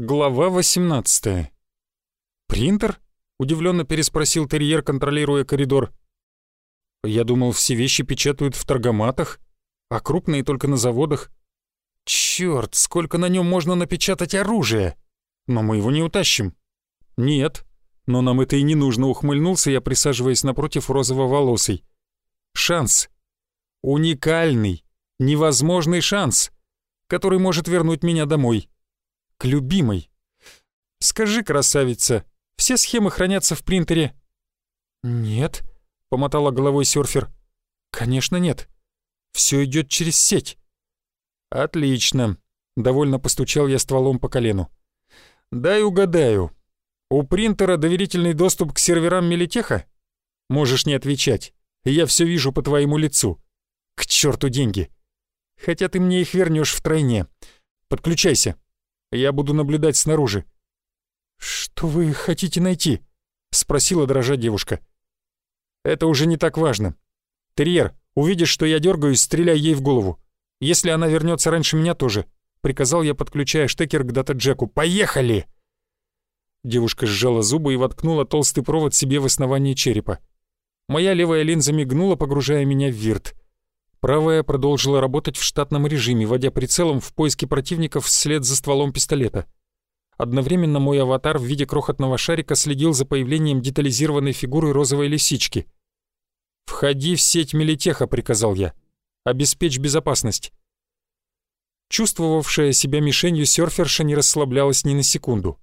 Глава 18. «Принтер?» — удивленно переспросил терьер, контролируя коридор. «Я думал, все вещи печатают в торгоматах, а крупные только на заводах. Чёрт, сколько на нем можно напечатать оружия! Но мы его не утащим». «Нет, но нам это и не нужно», — ухмыльнулся я, присаживаясь напротив розово-волосой. «Шанс. Уникальный, невозможный шанс, который может вернуть меня домой» к любимой. Скажи, красавица, все схемы хранятся в принтере?» «Нет», — помотала головой серфер. «Конечно нет. Все идет через сеть». «Отлично», — довольно постучал я стволом по колену. «Дай угадаю. У принтера доверительный доступ к серверам Мелитеха? Можешь не отвечать. Я все вижу по твоему лицу. К черту деньги. Хотя ты мне их вернешь втройне. Подключайся». Я буду наблюдать снаружи». «Что вы хотите найти?» — спросила дрожа девушка. «Это уже не так важно. Терьер, увидишь, что я дергаюсь, стреляй ей в голову. Если она вернется раньше меня тоже», — приказал я, подключая штекер к дата-джеку. «Поехали!» Девушка сжала зубы и воткнула толстый провод себе в основание черепа. Моя левая линза мигнула, погружая меня в вирт. Правая продолжила работать в штатном режиме, водя прицелом в поиске противников вслед за стволом пистолета. Одновременно мой аватар в виде крохотного шарика следил за появлением детализированной фигуры розовой лисички. «Входи в сеть Мелитеха», — приказал я. «Обеспечь безопасность». Чувствовавшая себя мишенью серферша не расслаблялась ни на секунду.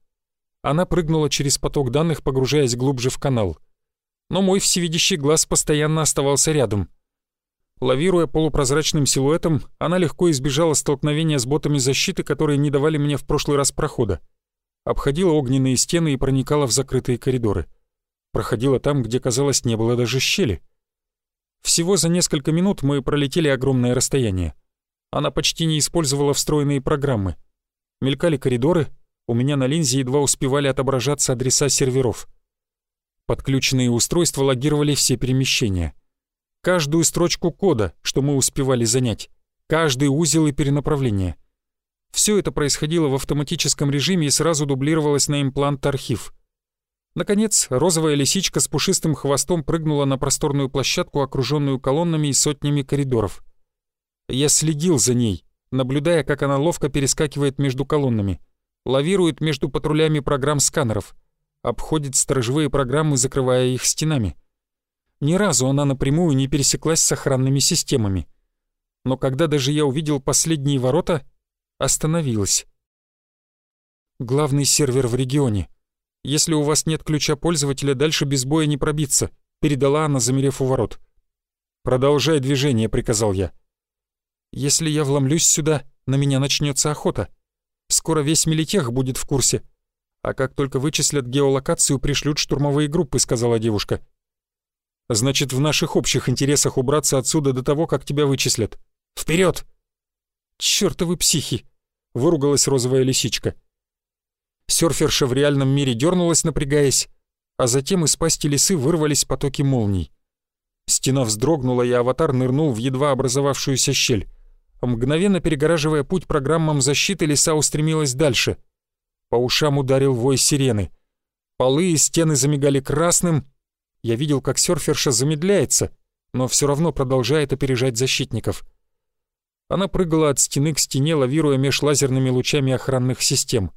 Она прыгнула через поток данных, погружаясь глубже в канал. Но мой всевидящий глаз постоянно оставался рядом — Лавируя полупрозрачным силуэтом, она легко избежала столкновения с ботами защиты, которые не давали мне в прошлый раз прохода. Обходила огненные стены и проникала в закрытые коридоры. Проходила там, где, казалось, не было даже щели. Всего за несколько минут мы пролетели огромное расстояние. Она почти не использовала встроенные программы. Мелькали коридоры, у меня на линзе едва успевали отображаться адреса серверов. Подключенные устройства логировали все перемещения — каждую строчку кода, что мы успевали занять, каждый узел и перенаправление. Все это происходило в автоматическом режиме и сразу дублировалось на имплант-архив. Наконец, розовая лисичка с пушистым хвостом прыгнула на просторную площадку, окруженную колоннами и сотнями коридоров. Я следил за ней, наблюдая, как она ловко перескакивает между колоннами, лавирует между патрулями программ сканеров, обходит сторожевые программы, закрывая их стенами — ни разу она напрямую не пересеклась с охранными системами. Но когда даже я увидел последние ворота, остановилась. «Главный сервер в регионе. Если у вас нет ключа пользователя, дальше без боя не пробиться», — передала она, замерев у ворот. «Продолжай движение», — приказал я. «Если я вломлюсь сюда, на меня начнется охота. Скоро весь Мелитех будет в курсе. А как только вычислят геолокацию, пришлют штурмовые группы», — сказала девушка. Значит, в наших общих интересах убраться отсюда до того, как тебя вычислят. Вперед! Чёртовы психи! Выругалась розовая лисичка. Сёрферша в реальном мире дернулась, напрягаясь, а затем из пасти лисы вырвались потоки молний. Стена вздрогнула, и аватар нырнул в едва образовавшуюся щель. Мгновенно перегораживая путь программам защиты, лиса устремилась дальше. По ушам ударил вой сирены. Полы и стены замигали красным, я видел, как серферша замедляется, но все равно продолжает опережать защитников. Она прыгала от стены к стене, лавируя меж лазерными лучами охранных систем.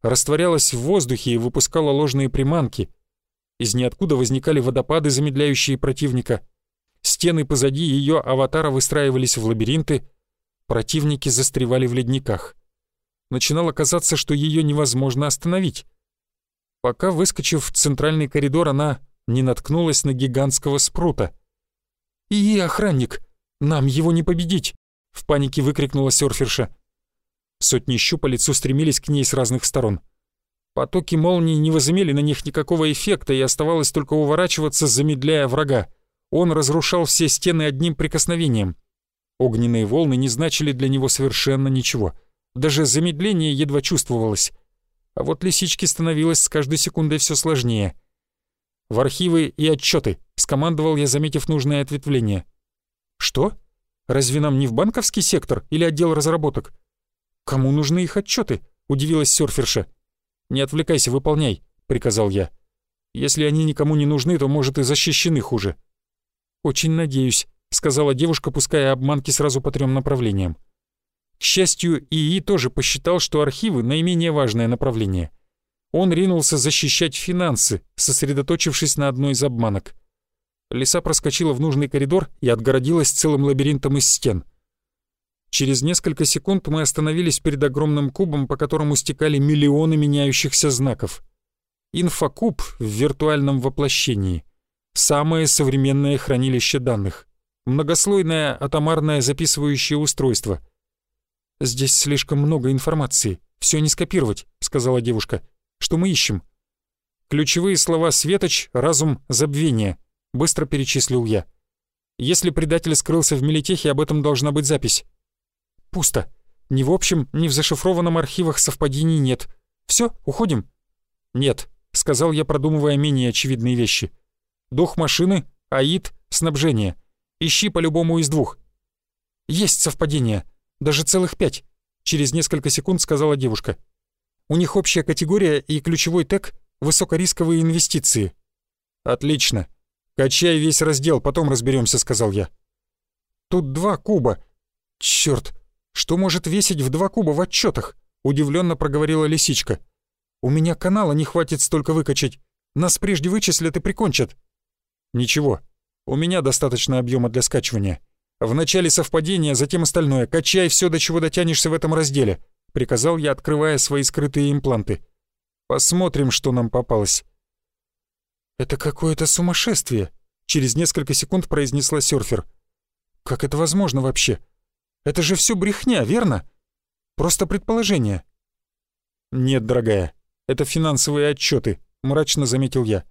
Растворялась в воздухе и выпускала ложные приманки. Из ниоткуда возникали водопады, замедляющие противника. Стены позади ее аватара выстраивались в лабиринты. Противники застревали в ледниках. Начинало казаться, что ее невозможно остановить. Пока, выскочив в центральный коридор, она не наткнулась на гигантского спрута. «И охранник! Нам его не победить!» — в панике выкрикнула серферша. Сотни щупалец устремились к ней с разных сторон. Потоки молний не возымели на них никакого эффекта, и оставалось только уворачиваться, замедляя врага. Он разрушал все стены одним прикосновением. Огненные волны не значили для него совершенно ничего. Даже замедление едва чувствовалось. А вот лисичке становилось с каждой секундой все сложнее — в архивы и отчеты, скомандовал я, заметив нужное ответвление. Что? Разве нам не в банковский сектор или отдел разработок? Кому нужны их отчеты? удивилась серферша. «Не отвлекайся, выполняй», — приказал я. «Если они никому не нужны, то, может, и защищены хуже». «Очень надеюсь», — сказала девушка, пуская обманки сразу по трем направлениям. К счастью, ИИ тоже посчитал, что архивы — наименее важное направление. Он ринулся защищать финансы, сосредоточившись на одной из обманок. Лиса проскочила в нужный коридор и отгородилась целым лабиринтом из стен. Через несколько секунд мы остановились перед огромным кубом, по которому стекали миллионы меняющихся знаков. Инфокуб в виртуальном воплощении. Самое современное хранилище данных. Многослойное атомарное записывающее устройство. «Здесь слишком много информации. Все не скопировать», — сказала девушка. «Что мы ищем?» Ключевые слова «светоч», «разум», «забвение». Быстро перечислил я. Если предатель скрылся в Мелитехе, об этом должна быть запись. Пусто. Ни в общем, ни в зашифрованном архивах совпадений нет. Все, уходим? Нет, сказал я, продумывая менее очевидные вещи. Дух машины, АИД, снабжение. Ищи по-любому из двух. Есть совпадение. Даже целых пять. Через несколько секунд сказала девушка. У них общая категория и ключевой тег — высокорисковые инвестиции. Отлично. «Качай весь раздел, потом разберемся, сказал я. «Тут два куба. Черт, что может весить в два куба в отчетах? удивленно проговорила лисичка. «У меня канала не хватит столько выкачать. Нас прежде вычислят и прикончат». «Ничего, у меня достаточно объема для скачивания. В начале совпадения, затем остальное. Качай все, до чего дотянешься в этом разделе», — приказал я, открывая свои скрытые импланты. «Посмотрим, что нам попалось». «Это какое-то сумасшествие», — через несколько секунд произнесла серфер. «Как это возможно вообще? Это же все брехня, верно? Просто предположение». «Нет, дорогая, это финансовые отчеты», — мрачно заметил я.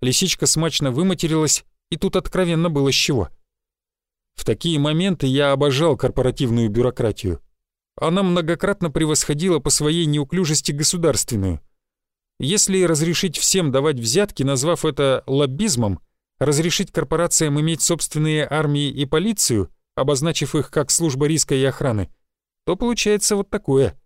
Лисичка смачно выматерилась, и тут откровенно было с чего. В такие моменты я обожал корпоративную бюрократию. Она многократно превосходила по своей неуклюжести государственную. Если разрешить всем давать взятки, назвав это лоббизмом, разрешить корпорациям иметь собственные армии и полицию, обозначив их как служба риска и охраны, то получается вот такое.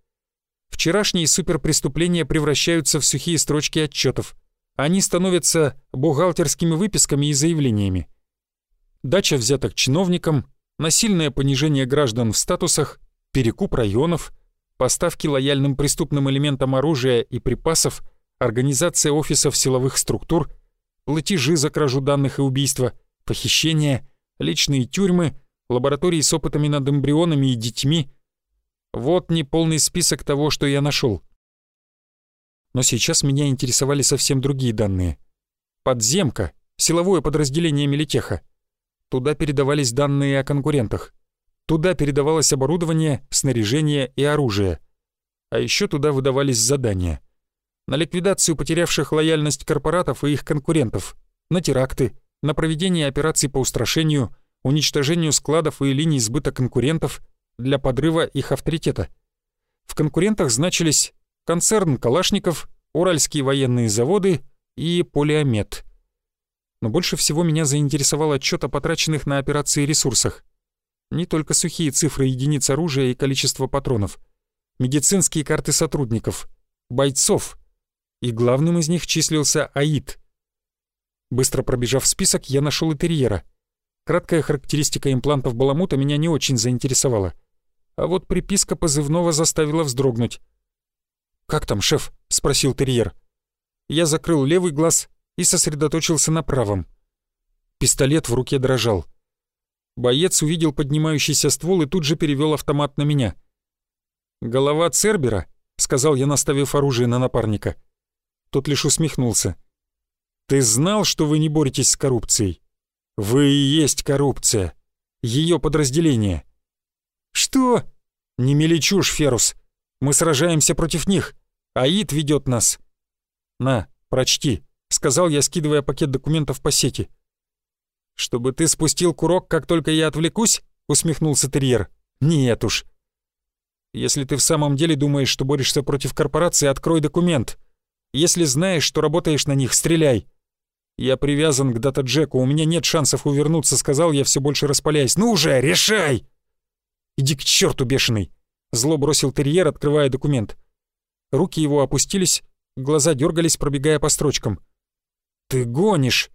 Вчерашние суперпреступления превращаются в сухие строчки отчетов. Они становятся бухгалтерскими выписками и заявлениями. Дача взяток чиновникам, насильное понижение граждан в статусах, перекуп районов, поставки лояльным преступным элементам оружия и припасов – организация офисов силовых структур, платежи за кражу данных и убийства, похищения, личные тюрьмы, лаборатории с опытами над эмбрионами и детьми. Вот неполный список того, что я нашел. Но сейчас меня интересовали совсем другие данные. Подземка, силовое подразделение Мелитеха. Туда передавались данные о конкурентах. Туда передавалось оборудование, снаряжение и оружие. А еще туда выдавались задания — на ликвидацию потерявших лояльность корпоратов и их конкурентов, на теракты, на проведение операций по устрашению, уничтожению складов и линий сбыта конкурентов для подрыва их авторитета. В конкурентах значились концерн «Калашников», Уральские военные заводы и «Полиомет». Но больше всего меня заинтересовал отчет о потраченных на операции ресурсах. Не только сухие цифры единиц оружия и количество патронов. Медицинские карты сотрудников, бойцов, и главным из них числился Аид. Быстро пробежав список, я нашел интерьера. Краткая характеристика имплантов Баламута меня не очень заинтересовала. А вот приписка позывного заставила вздрогнуть. «Как там, шеф?» — спросил терьер. Я закрыл левый глаз и сосредоточился на правом. Пистолет в руке дрожал. Боец увидел поднимающийся ствол и тут же перевел автомат на меня. «Голова Цербера?» — сказал я, наставив оружие на напарника. — тот лишь усмехнулся. «Ты знал, что вы не боретесь с коррупцией? Вы и есть коррупция. Ее подразделение». «Что?» «Не мели чушь, Ферус. Мы сражаемся против них. Аид ведет нас». «На, прочти», — сказал я, скидывая пакет документов по сети. «Чтобы ты спустил курок, как только я отвлекусь?» — усмехнулся терьер. «Нет уж». «Если ты в самом деле думаешь, что борешься против корпорации, открой документ», если знаешь, что работаешь на них, стреляй. Я привязан к дата-джеку, у меня нет шансов увернуться, сказал я, все больше распаляясь. Ну уже, решай! Иди к черту, бешеный! Зло бросил терьер, открывая документ. руки его опустились, глаза дергались, пробегая по строчкам. «Ты гонишь!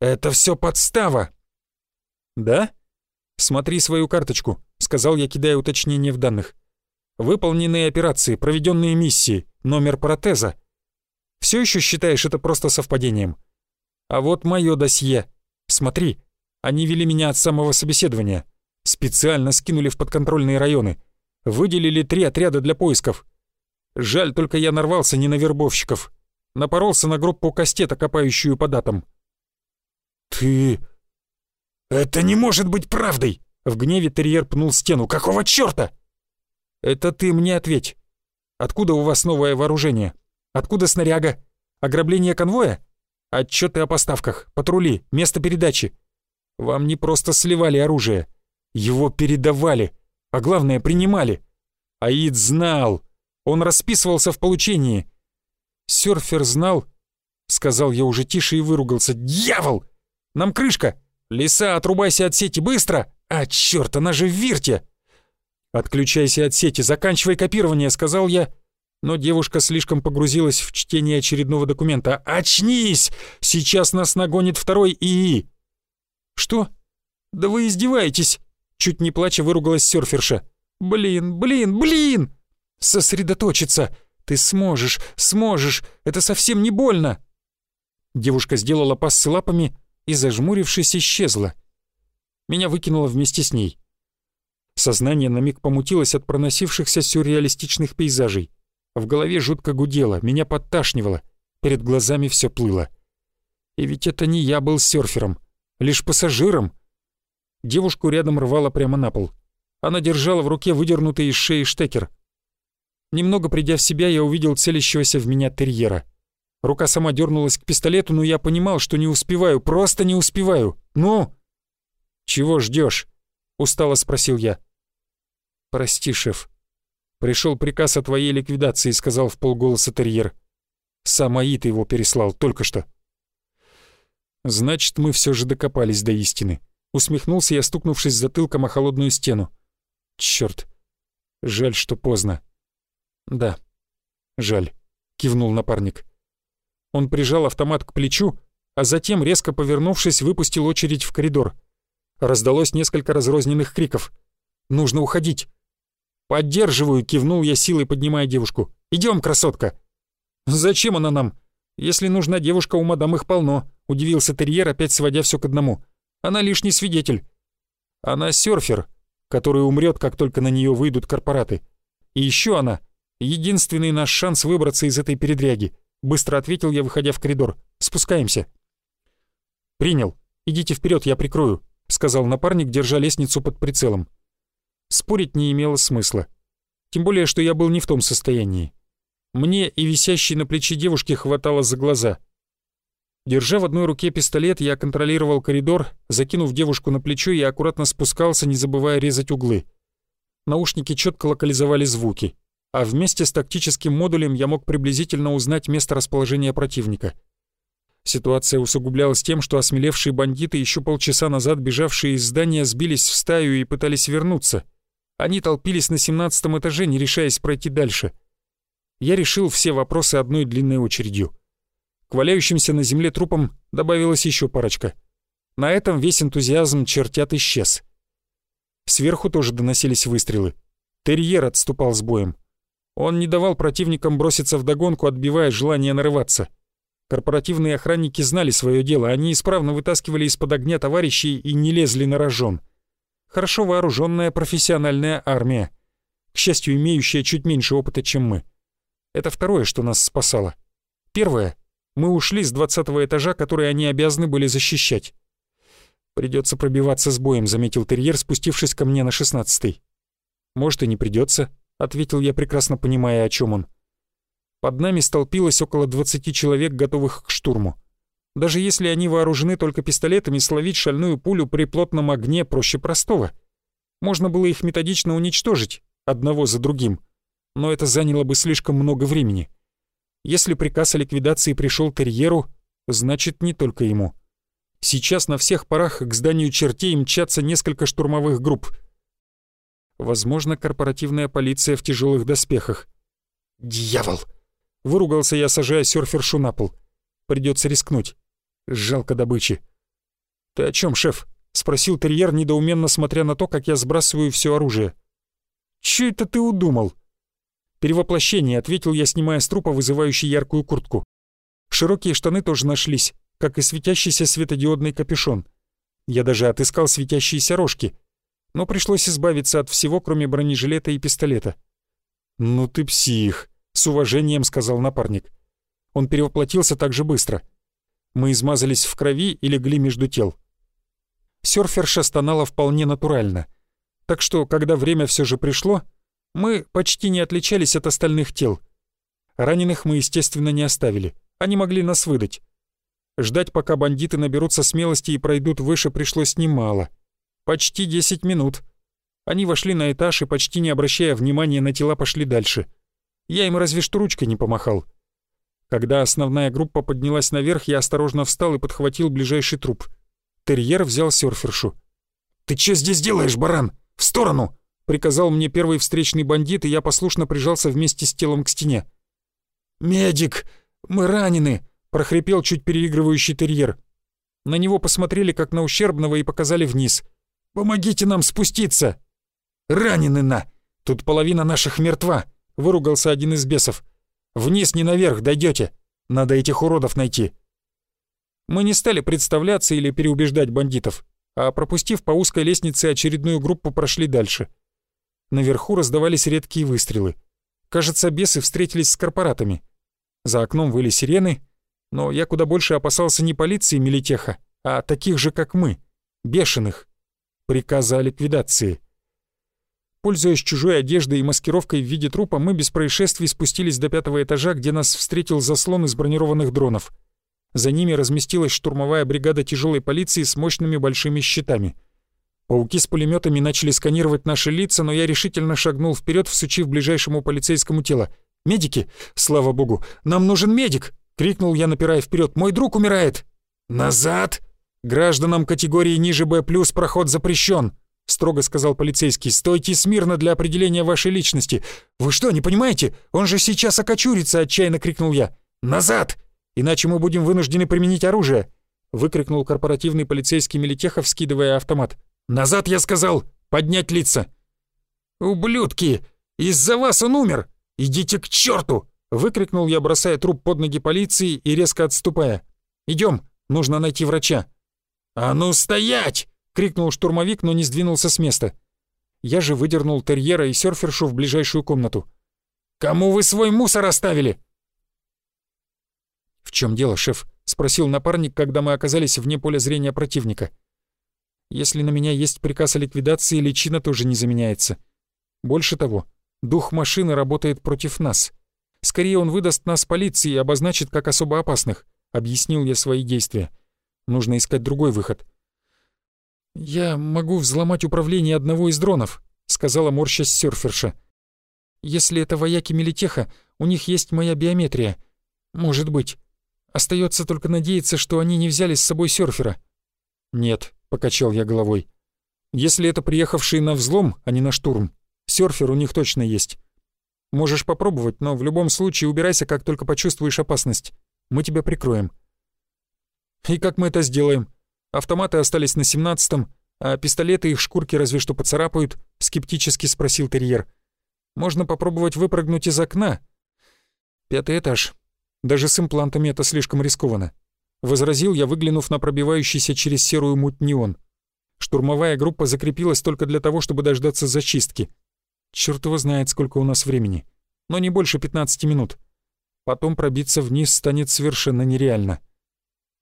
Это все подстава!» «Да? Смотри свою карточку», — сказал я, кидая уточнение в данных. «Выполненные операции, проведенные миссии, номер протеза. Все еще считаешь это просто совпадением? А вот мое досье. Смотри, они вели меня от самого собеседования. Специально скинули в подконтрольные районы. Выделили три отряда для поисков. Жаль, только я нарвался не на вербовщиков. Напоролся на группу кастета, копающую по датам. «Ты... это не может быть правдой!» В гневе терьер пнул стену. «Какого чёрта?» «Это ты мне ответь. Откуда у вас новое вооружение? Откуда снаряга? Ограбление конвоя? Отчеты о поставках, патрули, место передачи. Вам не просто сливали оружие, его передавали, а главное принимали. Аид знал, он расписывался в получении. Сёрфер знал, сказал я уже тише и выругался. Дьявол! Нам крышка! Лиса, отрубайся от сети быстро! А, чёрт, она же в вирте! Отключайся от сети, заканчивай копирование, сказал я, но девушка слишком погрузилась в чтение очередного документа. «Очнись! Сейчас нас нагонит второй ИИ!» «Что? Да вы издеваетесь!» Чуть не плача выругалась серферша. «Блин, блин, блин! Сосредоточиться! Ты сможешь, сможешь! Это совсем не больно!» Девушка сделала пассы лапами и, зажмурившись, исчезла. Меня выкинуло вместе с ней. Сознание на миг помутилось от проносившихся сюрреалистичных пейзажей. В голове жутко гудело, меня подташнивало, перед глазами все плыло. И ведь это не я был серфером, лишь пассажиром. Девушку рядом рвало прямо на пол. Она держала в руке выдернутый из шеи штекер. Немного придя в себя, я увидел целящегося в меня терьера. Рука сама дернулась к пистолету, но я понимал, что не успеваю, просто не успеваю. «Ну?» «Чего ждешь? устало спросил я. «Прости, шеф», «Пришел приказ о твоей ликвидации», — сказал в полголоса терьер. «Сам Аид его переслал только что». «Значит, мы все же докопались до истины», — усмехнулся я, стукнувшись затылком о холодную стену. «Чёрт! Жаль, что поздно». «Да, жаль», — кивнул напарник. Он прижал автомат к плечу, а затем, резко повернувшись, выпустил очередь в коридор. Раздалось несколько разрозненных криков. «Нужно уходить! «Поддерживаю», — кивнул я силой, поднимая девушку. «Идем, красотка!» «Зачем она нам? Если нужна девушка, у мадам их полно», — удивился терьер, опять сводя все к одному. «Она лишний свидетель». «Она серфер, который умрет, как только на нее выйдут корпораты. И еще она — единственный наш шанс выбраться из этой передряги», — быстро ответил я, выходя в коридор. «Спускаемся». «Принял. Идите вперед, я прикрою», — сказал напарник, держа лестницу под прицелом. Спорить не имело смысла. Тем более, что я был не в том состоянии. Мне и висящей на плече девушки хватало за глаза. Держа в одной руке пистолет, я контролировал коридор, закинув девушку на плечо и аккуратно спускался, не забывая резать углы. Наушники четко локализовали звуки, а вместе с тактическим модулем я мог приблизительно узнать место расположения противника. Ситуация усугублялась тем, что осмелевшие бандиты, еще полчаса назад бежавшие из здания, сбились в стаю и пытались вернуться — они толпились на семнадцатом этаже, не решаясь пройти дальше. Я решил все вопросы одной длинной очередью. К валяющимся на земле трупам добавилась еще парочка. На этом весь энтузиазм чертят исчез. Сверху тоже доносились выстрелы. Терьер отступал с боем. Он не давал противникам броситься в догонку, отбивая желание нарываться. Корпоративные охранники знали свое дело, они исправно вытаскивали из-под огня товарищей и не лезли на рожон хорошо вооруженная профессиональная армия, к счастью, имеющая чуть меньше опыта, чем мы. Это второе, что нас спасало. Первое — мы ушли с двадцатого этажа, который они обязаны были защищать. «Придется пробиваться с боем», — заметил терьер, спустившись ко мне на шестнадцатый. «Может, и не придется», — ответил я, прекрасно понимая, о чем он. Под нами столпилось около двадцати человек, готовых к штурму. Даже если они вооружены только пистолетами, словить шальную пулю при плотном огне проще простого. Можно было их методично уничтожить, одного за другим. Но это заняло бы слишком много времени. Если приказ о ликвидации пришел терьеру, значит не только ему. Сейчас на всех парах к зданию чертей мчатся несколько штурмовых групп. Возможно, корпоративная полиция в тяжелых доспехах. «Дьявол!» Выругался я, сажая серфершу на пол. Придется рискнуть. Жалко добычи. «Ты о чем, шеф?» — спросил терьер, недоуменно смотря на то, как я сбрасываю все оружие. «Чё это ты удумал?» «Перевоплощение», — ответил я, снимая с трупа вызывающий яркую куртку. Широкие штаны тоже нашлись, как и светящийся светодиодный капюшон. Я даже отыскал светящиеся рожки, но пришлось избавиться от всего, кроме бронежилета и пистолета. «Ну ты псих», — с уважением сказал напарник. Он перевоплотился так же быстро. Мы измазались в крови и легли между тел. Сёрферша стонала вполне натурально. Так что, когда время все же пришло, мы почти не отличались от остальных тел. Раненых мы, естественно, не оставили. Они могли нас выдать. Ждать, пока бандиты наберутся смелости и пройдут выше, пришлось немало. Почти 10 минут. Они вошли на этаж и, почти не обращая внимания на тела, пошли дальше. Я им разве что ручкой не помахал. Когда основная группа поднялась наверх, я осторожно встал и подхватил ближайший труп. Терьер взял серфершу. «Ты что здесь делаешь, баран? В сторону!» — приказал мне первый встречный бандит, и я послушно прижался вместе с телом к стене. «Медик! Мы ранены!» — прохрипел чуть переигрывающий терьер. На него посмотрели как на ущербного и показали вниз. «Помогите нам спуститься!» «Ранены на! Тут половина наших мертва!» — выругался один из бесов. Вниз не наверх дойдете. Надо этих уродов найти». Мы не стали представляться или переубеждать бандитов, а пропустив по узкой лестнице очередную группу, прошли дальше. Наверху раздавались редкие выстрелы. Кажется, бесы встретились с корпоратами. За окном выли сирены, но я куда больше опасался не полиции Милитеха, а таких же, как мы, бешеных. Приказа о ликвидации. Пользуясь чужой одеждой и маскировкой в виде трупа, мы без происшествий спустились до пятого этажа, где нас встретил заслон из бронированных дронов. За ними разместилась штурмовая бригада тяжелой полиции с мощными большими щитами. Пауки с пулеметами начали сканировать наши лица, но я решительно шагнул вперед, всучив ближайшему полицейскому тело. «Медики! Слава богу! Нам нужен медик!» — крикнул я, напирая вперед. «Мой друг умирает!» «Назад! Гражданам категории ниже Б+, проход запрещен!» — строго сказал полицейский. «Стойте смирно для определения вашей личности. Вы что, не понимаете? Он же сейчас окочурится!» — отчаянно крикнул я. «Назад! Иначе мы будем вынуждены применить оружие!» — выкрикнул корпоративный полицейский Мелитехов, скидывая автомат. «Назад, я сказал! Поднять лица!» «Ублюдки! Из-за вас он умер! Идите к черту!» — выкрикнул я, бросая труп под ноги полиции и резко отступая. «Идем, нужно найти врача». «А ну стоять!» — крикнул штурмовик, но не сдвинулся с места. Я же выдернул терьера и серфершу в ближайшую комнату. «Кому вы свой мусор оставили?» «В чем дело, шеф?» — спросил напарник, когда мы оказались вне поля зрения противника. «Если на меня есть приказ о ликвидации, личина тоже не заменяется. Больше того, дух машины работает против нас. Скорее он выдаст нас полиции и обозначит как особо опасных», — объяснил я свои действия. «Нужно искать другой выход». «Я могу взломать управление одного из дронов», — сказала морщась серферша. «Если это вояки Мелитеха, у них есть моя биометрия. Может быть. Остается только надеяться, что они не взяли с собой серфера». «Нет», — покачал я головой. «Если это приехавшие на взлом, а не на штурм, серфер у них точно есть. Можешь попробовать, но в любом случае убирайся, как только почувствуешь опасность. Мы тебя прикроем». «И как мы это сделаем?» Автоматы остались на семнадцатом, а пистолеты их шкурки разве что поцарапают», — скептически спросил терьер. «Можно попробовать выпрыгнуть из окна». «Пятый этаж. Даже с имплантами это слишком рискованно», — возразил я, выглянув на пробивающийся через серую муть неон. Штурмовая группа закрепилась только для того, чтобы дождаться зачистки. Черт его знает, сколько у нас времени. Но не больше 15 минут. Потом пробиться вниз станет совершенно нереально.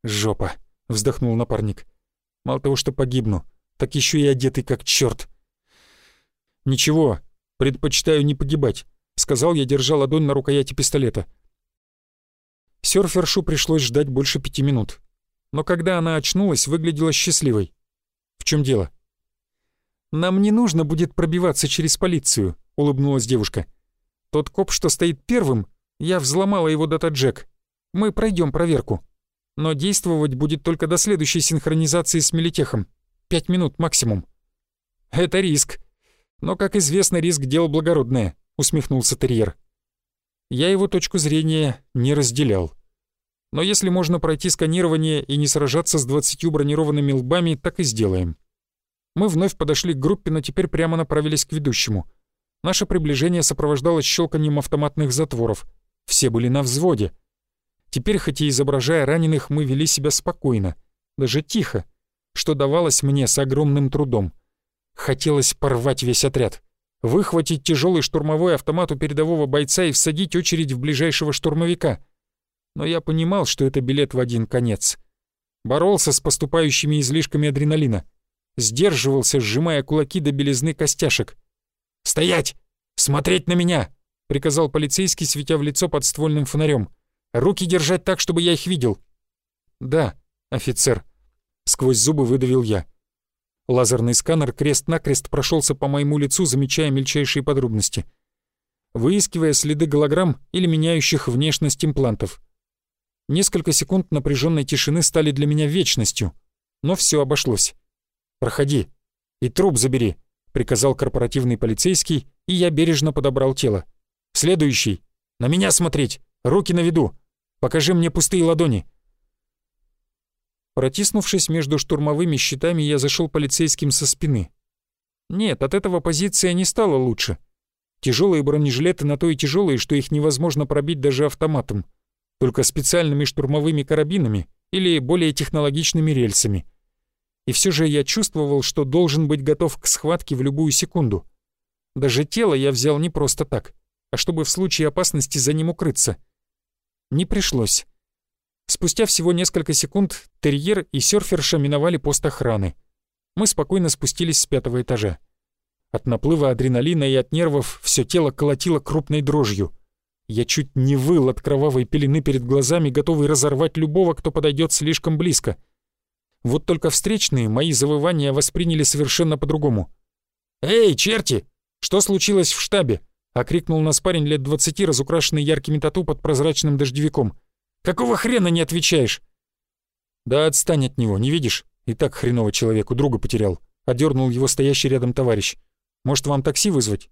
Жопа вздохнул напарник. Мало того, что погибну, так еще и одетый как черт. Ничего, предпочитаю не погибать, сказал я, держа ладонь на рукояти пистолета. Сёрфершу пришлось ждать больше пяти минут. Но когда она очнулась, выглядела счастливой. В чем дело? «Нам не нужно будет пробиваться через полицию», — улыбнулась девушка. «Тот коп, что стоит первым, я взломала его дата-джек. Мы пройдем проверку» но действовать будет только до следующей синхронизации с Мелитехом. Пять минут максимум. Это риск. Но, как известно, риск — дело благородное, усмехнулся терьер. Я его точку зрения не разделял. Но если можно пройти сканирование и не сражаться с двадцатью бронированными лбами, так и сделаем. Мы вновь подошли к группе, но теперь прямо направились к ведущему. Наше приближение сопровождалось щелканием автоматных затворов. Все были на взводе. Теперь, хоть и изображая раненых, мы вели себя спокойно, даже тихо, что давалось мне с огромным трудом. Хотелось порвать весь отряд, выхватить тяжелый штурмовой автомат у передового бойца и всадить очередь в ближайшего штурмовика. Но я понимал, что это билет в один конец. Боролся с поступающими излишками адреналина. Сдерживался, сжимая кулаки до белизны костяшек. «Стоять! Смотреть на меня!» — приказал полицейский, светя в лицо подствольным фонарем. «Руки держать так, чтобы я их видел». «Да, офицер», — сквозь зубы выдавил я. Лазерный сканер крест-накрест прошелся по моему лицу, замечая мельчайшие подробности, выискивая следы голограмм или меняющих внешность имплантов. Несколько секунд напряженной тишины стали для меня вечностью, но все обошлось. «Проходи и труп забери», — приказал корпоративный полицейский, и я бережно подобрал тело. «Следующий. На меня смотреть. Руки на виду. Покажи мне пустые ладони». Протиснувшись между штурмовыми щитами, я зашел полицейским со спины. Нет, от этого позиция не стала лучше. Тяжелые бронежилеты на то и тяжелые, что их невозможно пробить даже автоматом, только специальными штурмовыми карабинами или более технологичными рельсами. И все же я чувствовал, что должен быть готов к схватке в любую секунду. Даже тело я взял не просто так, а чтобы в случае опасности за ним укрыться. Не пришлось. Спустя всего несколько секунд терьер и серферша миновали пост охраны. Мы спокойно спустились с пятого этажа. От наплыва адреналина и от нервов все тело колотило крупной дрожью. Я чуть не выл от кровавой пелены перед глазами, готовый разорвать любого, кто подойдет слишком близко. Вот только встречные мои завывания восприняли совершенно по-другому. «Эй, черти! Что случилось в штабе?» — окрикнул нас парень лет двадцати, разукрашенный яркими тату под прозрачным дождевиком. «Какого хрена не отвечаешь?» «Да отстань от него, не видишь? И так хреново человеку, друга потерял», — одернул его стоящий рядом товарищ. «Может, вам такси вызвать?»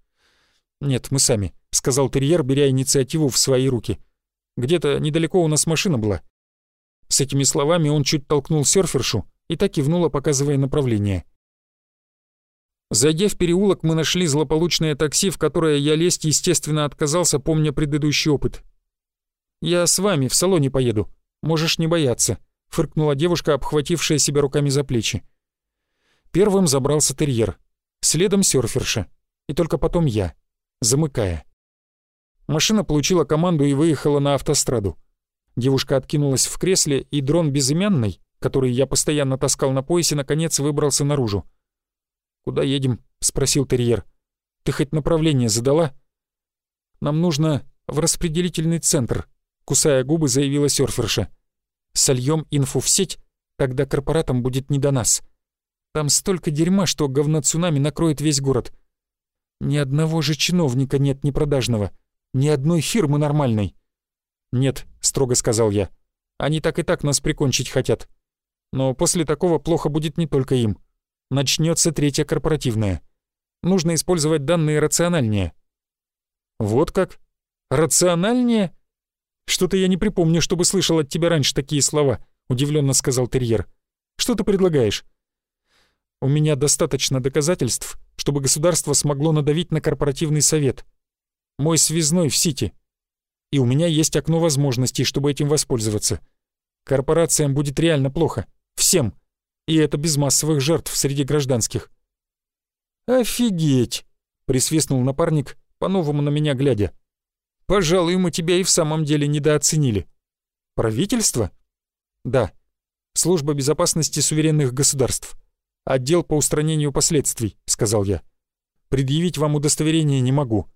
«Нет, мы сами», — сказал терьер, беря инициативу в свои руки. «Где-то недалеко у нас машина была. С этими словами он чуть толкнул серфершу и так кивнула, показывая направление. Зайдя в переулок, мы нашли злополучное такси, в которое я лезть, естественно, отказался, помня предыдущий опыт. «Я с вами в салоне поеду. Можешь не бояться», — фыркнула девушка, обхватившая себя руками за плечи. Первым забрался терьер, следом серферша, и только потом я, замыкая. Машина получила команду и выехала на автостраду. Девушка откинулась в кресле, и дрон безымянный, который я постоянно таскал на поясе, наконец выбрался наружу. «Куда едем?» — спросил терьер. «Ты хоть направление задала?» «Нам нужно в распределительный центр», — кусая губы, заявила серферша. «Сольем инфу в сеть, тогда корпоратам будет не до нас. Там столько дерьма, что говноцунами накроет весь город. Ни одного же чиновника нет непродажного, ни одной фирмы нормальной. «Нет», — строго сказал я. «Они так и так нас прикончить хотят. Но после такого плохо будет не только им. Начнется третья корпоративная. Нужно использовать данные рациональнее». «Вот как? Рациональнее?» «Что-то я не припомню, чтобы слышал от тебя раньше такие слова», — удивленно сказал терьер. «Что ты предлагаешь?» «У меня достаточно доказательств, чтобы государство смогло надавить на корпоративный совет. Мой связной в Сити и у меня есть окно возможностей, чтобы этим воспользоваться. Корпорациям будет реально плохо. Всем. И это без массовых жертв среди гражданских. «Офигеть!» — присвистнул напарник, по-новому на меня глядя. «Пожалуй, мы тебя и в самом деле недооценили». «Правительство?» «Да. Служба безопасности суверенных государств. Отдел по устранению последствий», — сказал я. «Предъявить вам удостоверение не могу.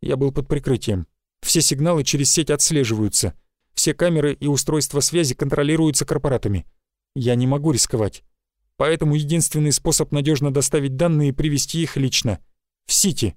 Я был под прикрытием. Все сигналы через сеть отслеживаются. Все камеры и устройства связи контролируются корпоратами. Я не могу рисковать. Поэтому единственный способ надежно доставить данные — привести их лично. В Сити.